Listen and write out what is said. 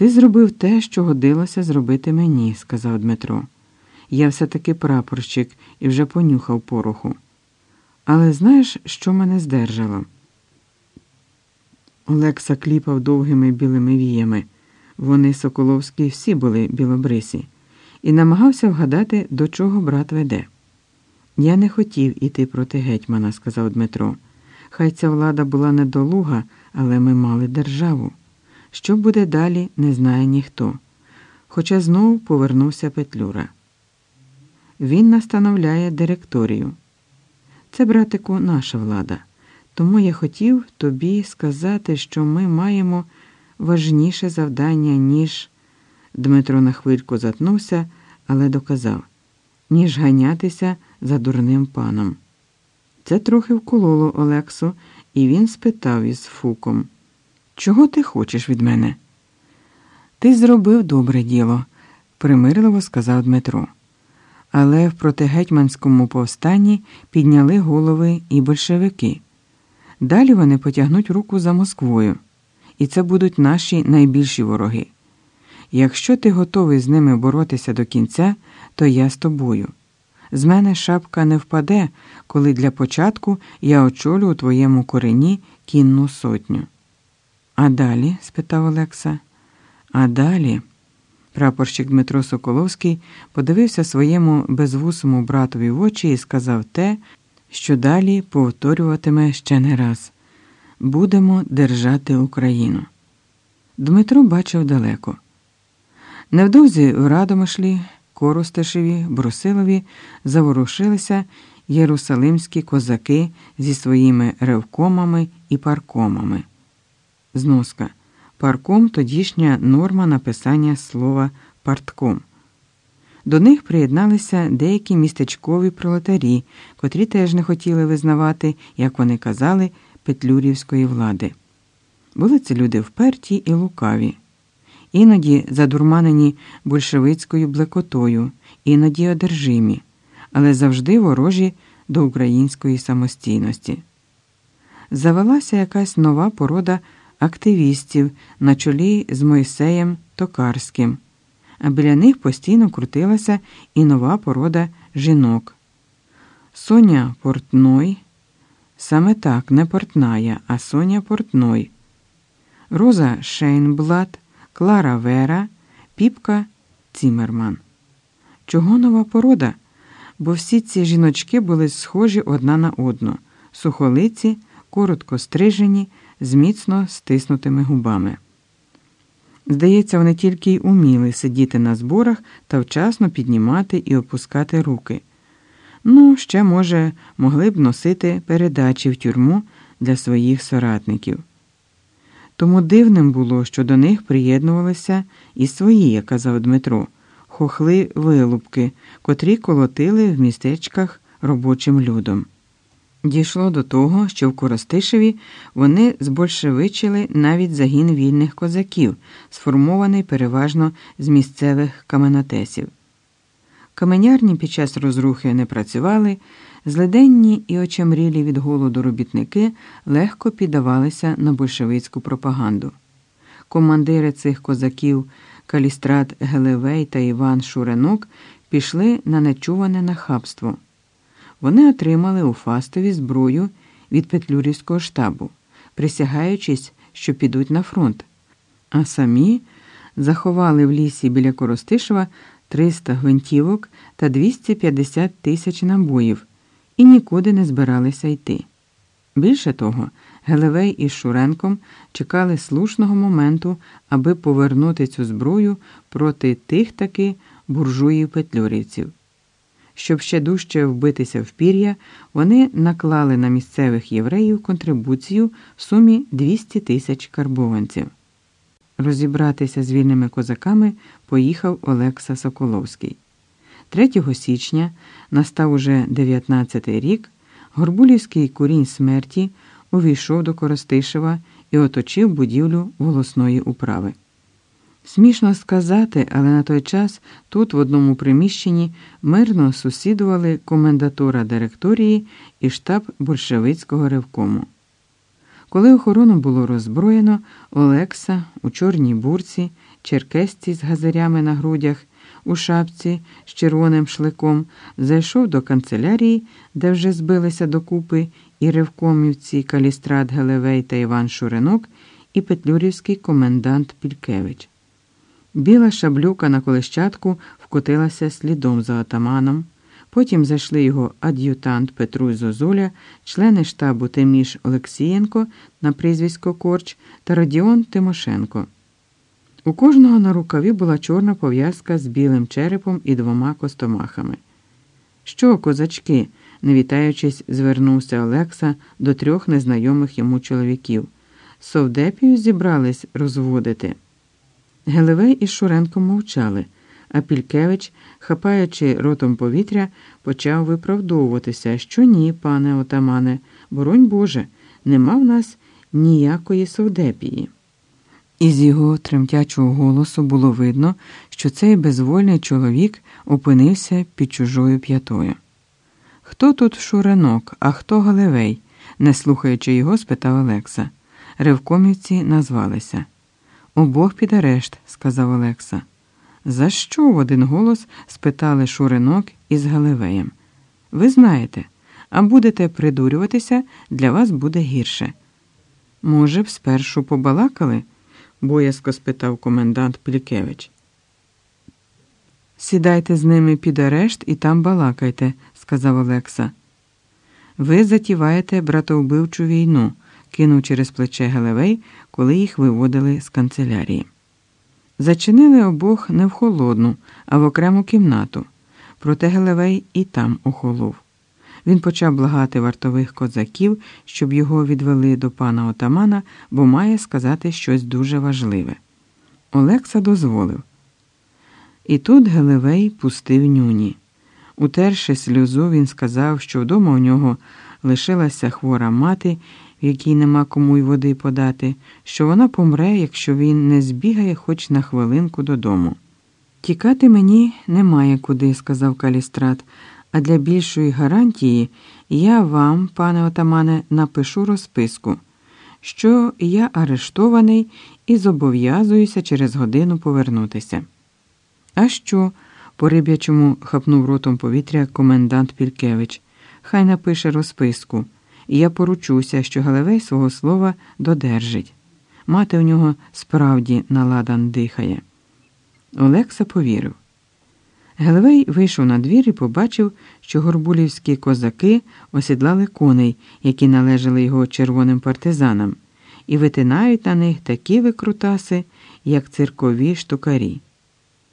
Ти зробив те, що годилося зробити мені, сказав Дмитро. Я все таки прапорщик і вже понюхав пороху. Але знаєш, що мене здержало? Олекса кліпав довгими білими віями. Вони, Соколовські, всі були білобрисі, і намагався вгадати, до чого брат веде. Я не хотів іти проти гетьмана, сказав Дмитро. Хай ця влада була недолуга, але ми мали державу. Що буде далі, не знає ніхто. Хоча знову повернувся Петлюра. Він настановляє директорію. Це, братику, наша влада. Тому я хотів тобі сказати, що ми маємо важніше завдання, ніж. Дмитро на хвильку затнувся, але доказав, ніж ганятися за дурним паном. Це трохи вкололо Олексу, і він спитав із фуком: Чого ти хочеш від мене? Ти зробив добре діло, примирливо сказав Дмитро. Але в протигетьманському повстанні підняли голови і большевики. Далі вони потягнуть руку за Москвою, і це будуть наші найбільші вороги. Якщо ти готовий з ними боротися до кінця, то я з тобою. З мене шапка не впаде, коли для початку я очолю у твоєму корені кінну сотню. А далі? спитав Олекса. А далі. Прапорщик Дмитро Соколовський подивився своєму безвусому братові в очі і сказав те, що далі повторюватиме ще не раз будемо держати Україну. Дмитро бачив далеко. Невдовзі в Радомишлі, Коростешеві, Брусилові заворушилися єрусалимські козаки зі своїми ревкомами і паркомами. Зноска. Парком тодішня норма написання слова партком. До них приєдналися деякі містечкові пролетарі, котрі теж не хотіли визнавати, як вони казали, петлюрівської влади. Були це люди вперті і лукаві, іноді задурманені большевицькою блекотою, іноді одержимі, але завжди ворожі до української самостійності. Завелася якась нова порода активістів на чолі з Мойсеєм Токарським а біля них постійно крутилася і нова порода жінок. Соня Портной, саме так, не Портная, а Соня Портной, Роза Шейнблат, Клара Вера, Піпка Цімерман. Чого нова порода? Бо всі ці жіночки були схожі одна на одну, сухолиці, коротко стрижені, з міцно стиснутими губами. Здається, вони тільки й уміли сидіти на зборах та вчасно піднімати і опускати руки. Ну, ще, може, могли б носити передачі в тюрму для своїх соратників. Тому дивним було, що до них приєднувалися і свої, як казав Дмитро, хохли вилупки, котрі колотили в містечках робочим людом. Дійшло до того, що в Коростишеві вони збольшевичили навіть загін вільних козаків, сформований переважно з місцевих каменотесів. Каменярні під час розрухи не працювали, злиденні і очемрілі від голоду робітники легко піддавалися на большевицьку пропаганду. Командири цих козаків Калістрат Гелевей та Іван Шуренок пішли на нечуване нахабство. Вони отримали у Фастові зброю від Петлюрівського штабу, присягаючись, що підуть на фронт, а самі заховали в лісі біля Коростишева 300 гвинтівок та 250 тисяч набоїв і нікуди не збиралися йти. Більше того, Гелевей із Шуренком чекали слушного моменту, аби повернути цю зброю проти тих таки буржуїв петлюрівців. Щоб ще дужче вбитися в пір'я, вони наклали на місцевих євреїв контрибуцію в сумі 200 тисяч карбованців. Розібратися з вільними козаками поїхав Олекса Соколовський. 3 січня настав уже 19-й рік. Горбулівський курінь смерті увійшов до Коростишева і оточив будівлю волосної управи. Смішно сказати, але на той час тут, в одному приміщенні, мирно сусідували комендатура директорії і штаб большевицького ревкому. Коли охорону було роззброєно, Олекса у чорній бурці, черкесці з газарями на грудях, у шапці з червоним шликом, зайшов до канцелярії, де вже збилися докупи і ревкомівці Калістрат Гелевей та Іван Шуринок, і петлюрівський комендант Пількевич. Біла шаблюка на колищатку вкотилася слідом за отаманом. Потім зайшли його ад'ютант Петруй Зозуля, члени штабу Теміш Олексієнко на прізвисько Корч та Радіон Тимошенко. У кожного на рукаві була чорна пов'язка з білим черепом і двома костомахами. Що, козачки? не вітаючись, звернувся Олекса до трьох незнайомих йому чоловіків. Совдепію зібрались розводити. Гелевей і Шуренко мовчали, а Пількевич, хапаючи ротом повітря, почав виправдовуватися, що ні, пане отамане, боронь Боже, нема в нас ніякої совдепії. Із його тремтячого голосу було видно, що цей безвольний чоловік опинився під чужою п'ятою. Хто тут Шуренок, а хто Галевей? не слухаючи його, спитав Олекса. Ревкомівці назвалися. Обох під арешт, сказав Олекса. За що? в один голос спитали Шуринок із Галевеєм. Ви знаєте, а будете придурюватися, для вас буде гірше. Може б, спершу побалакали? боязко спитав комендант Плікевич. Сідайте з ними під арешт і там балакайте, сказав Олекса. Ви затіваєте братовбивчу війну, кинув через плече Галевей, коли їх виводили з канцелярії. Зачинили обох не в холодну, а в окрему кімнату. Проте Гелевей і там охолов. Він почав благати вартових козаків, щоб його відвели до пана отамана, бо має сказати щось дуже важливе. Олекса дозволив. І тут Гелевей пустив нюні. Утерши сльозу, він сказав, що вдома у нього лишилася хвора мати, в якій нема кому й води подати, що вона помре, якщо він не збігає хоч на хвилинку додому. Тікати мені немає куди, сказав Калістрат, а для більшої гарантії я вам, пане отамане, напишу розписку, що я арештований і зобов'язуюся через годину повернутися. А що? по риб'ячому хапнув ротом повітря комендант Пількевич. Хай напише розписку, і я поручуся, що Галевей свого слова додержить. Мати у нього справді наладан дихає. Олекса повірив. Гелевей вийшов на двір і побачив, що горбулівські козаки осідлали коней, які належали його червоним партизанам, і витинають на них такі викрутаси, як циркові штукарі.